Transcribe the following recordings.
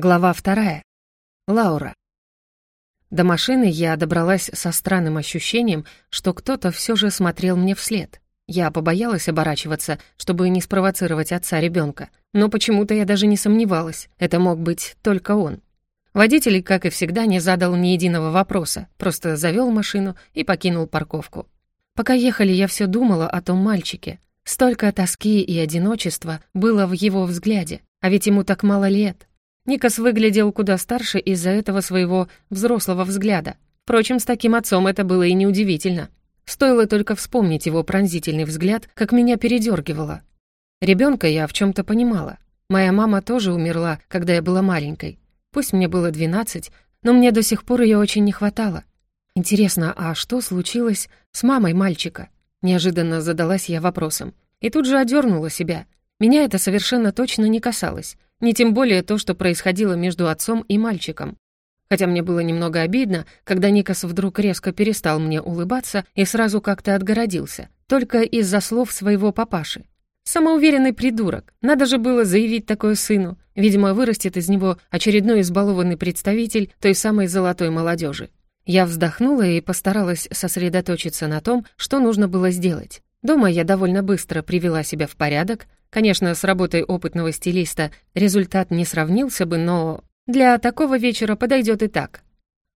Глава вторая. Лаура. До машины я добралась со странным ощущением, что кто-то все же смотрел мне вслед. Я побоялась оборачиваться, чтобы не спровоцировать отца ребенка, но почему-то я даже не сомневалась, это мог быть только он. Водитель, как и всегда, не задал ни единого вопроса, просто завел машину и покинул парковку. Пока ехали, я все думала о том мальчике. Столько тоски и одиночества было в его взгляде, а ведь ему так мало лет. Никас выглядел куда старше из-за этого своего взрослого взгляда. Впрочем, с таким отцом это было и неудивительно. Стоило только вспомнить его пронзительный взгляд, как меня передергивало. Ребенка я в чем то понимала. Моя мама тоже умерла, когда я была маленькой. Пусть мне было 12, но мне до сих пор ее очень не хватало. Интересно, а что случилось с мамой мальчика? Неожиданно задалась я вопросом. И тут же одернула себя. Меня это совершенно точно не касалось. Не тем более то, что происходило между отцом и мальчиком. Хотя мне было немного обидно, когда Никас вдруг резко перестал мне улыбаться и сразу как-то отгородился, только из-за слов своего папаши. Самоуверенный придурок. Надо же было заявить такое сыну. Видимо, вырастет из него очередной избалованный представитель той самой золотой молодежи. Я вздохнула и постаралась сосредоточиться на том, что нужно было сделать. Дома я довольно быстро привела себя в порядок, Конечно, с работой опытного стилиста результат не сравнился бы, но для такого вечера подойдет и так.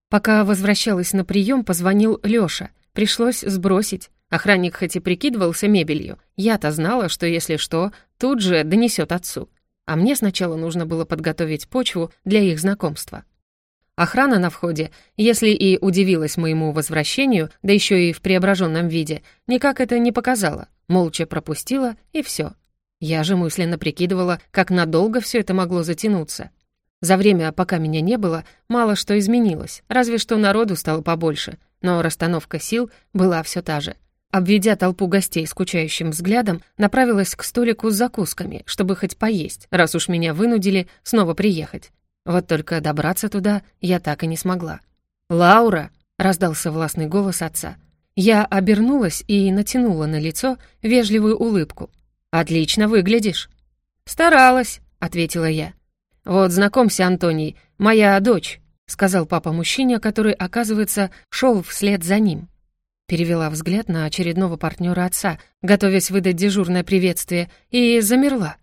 Пока возвращалась на прием, позвонил Лёша. Пришлось сбросить. Охранник хоть и прикидывался мебелью, я-то знала, что если что, тут же донесет отцу. А мне сначала нужно было подготовить почву для их знакомства. Охрана на входе, если и удивилась моему возвращению, да еще и в преображенном виде, никак это не показала, молча пропустила и все. Я же мысленно прикидывала, как надолго все это могло затянуться. За время, пока меня не было, мало что изменилось, разве что народу стало побольше, но расстановка сил была все та же. Обведя толпу гостей скучающим взглядом, направилась к столику с закусками, чтобы хоть поесть, раз уж меня вынудили снова приехать. Вот только добраться туда я так и не смогла. «Лаура!» — раздался властный голос отца. Я обернулась и натянула на лицо вежливую улыбку, «Отлично выглядишь». «Старалась», — ответила я. «Вот знакомься, Антоний, моя дочь», — сказал папа мужчине, который, оказывается, шел вслед за ним. Перевела взгляд на очередного партнера отца, готовясь выдать дежурное приветствие, и замерла.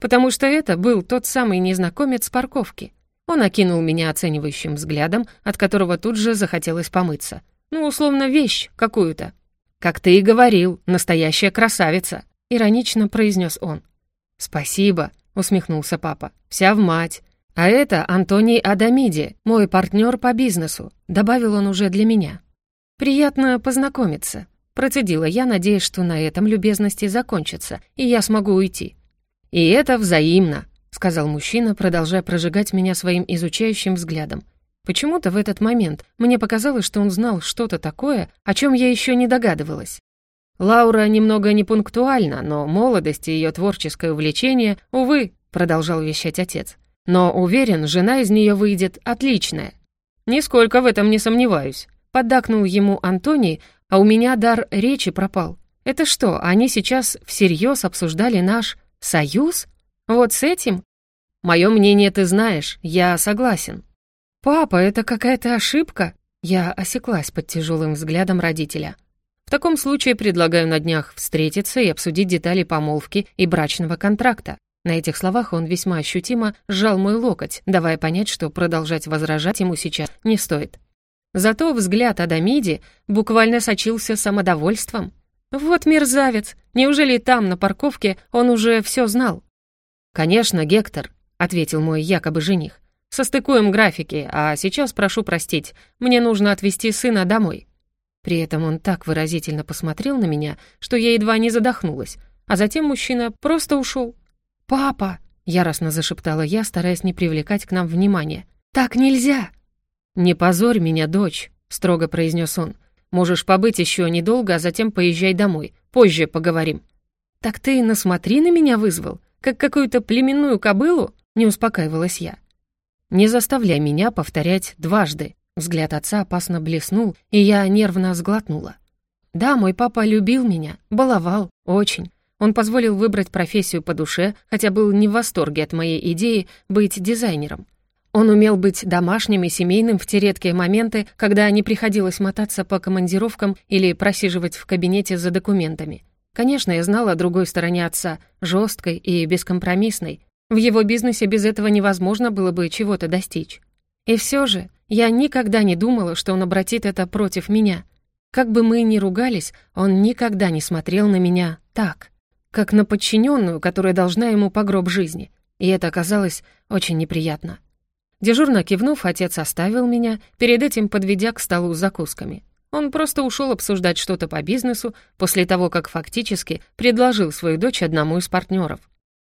Потому что это был тот самый незнакомец с парковки. Он окинул меня оценивающим взглядом, от которого тут же захотелось помыться. Ну, условно, вещь какую-то. «Как ты и говорил, настоящая красавица», — иронично произнес он. «Спасибо», — усмехнулся папа. «Вся в мать. А это Антоний Адамиди, мой партнер по бизнесу», — добавил он уже для меня. «Приятно познакомиться», — процедила я, надеясь, что на этом любезности закончится, и я смогу уйти. «И это взаимно», — сказал мужчина, продолжая прожигать меня своим изучающим взглядом. Почему-то в этот момент мне показалось, что он знал что-то такое, о чем я еще не догадывалась. Лаура немного непунктуальна, но молодость и ее творческое увлечение, увы, продолжал вещать отец. Но уверен, жена из нее выйдет отличная. Несколько в этом не сомневаюсь. Поддакнул ему Антоний, а у меня дар речи пропал. Это что, они сейчас всерьез обсуждали наш союз? Вот с этим? Мое мнение ты знаешь, я согласен. Папа, это какая-то ошибка. Я осеклась под тяжелым взглядом родителя. В таком случае предлагаю на днях встретиться и обсудить детали помолвки и брачного контракта. На этих словах он весьма ощутимо сжал мой локоть, давая понять, что продолжать возражать ему сейчас не стоит. Зато взгляд Адамиди буквально сочился самодовольством. «Вот мерзавец! Неужели там, на парковке, он уже все знал?» «Конечно, Гектор», — ответил мой якобы жених. «Состыкуем графики, а сейчас прошу простить, мне нужно отвезти сына домой». При этом он так выразительно посмотрел на меня, что я едва не задохнулась. А затем мужчина просто ушел. «Папа!» — яростно зашептала я, стараясь не привлекать к нам внимания. «Так нельзя!» «Не позорь меня, дочь!» — строго произнес он. «Можешь побыть еще недолго, а затем поезжай домой. Позже поговорим». «Так ты насмотри на меня вызвал, как какую-то племенную кобылу?» — не успокаивалась я. «Не заставляй меня повторять дважды», Взгляд отца опасно блеснул, и я нервно сглотнула. Да, мой папа любил меня, баловал, очень. Он позволил выбрать профессию по душе, хотя был не в восторге от моей идеи быть дизайнером. Он умел быть домашним и семейным в те редкие моменты, когда не приходилось мотаться по командировкам или просиживать в кабинете за документами. Конечно, я знала о другой стороне отца, жесткой и бескомпромиссной. В его бизнесе без этого невозможно было бы чего-то достичь. И все же, я никогда не думала, что он обратит это против меня. Как бы мы ни ругались, он никогда не смотрел на меня так, как на подчиненную, которая должна ему погроб жизни. И это оказалось очень неприятно. Дежурно кивнув, отец оставил меня, перед этим подведя к столу с закусками. Он просто ушел обсуждать что-то по бизнесу после того, как фактически предложил свою дочь одному из партнеров.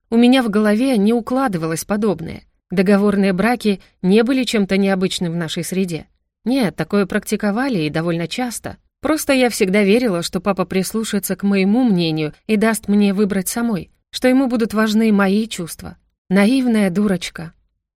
У меня в голове не укладывалось подобное. Договорные браки не были чем-то необычным в нашей среде. Нет, такое практиковали и довольно часто. Просто я всегда верила, что папа прислушается к моему мнению и даст мне выбрать самой, что ему будут важны мои чувства. Наивная дурочка.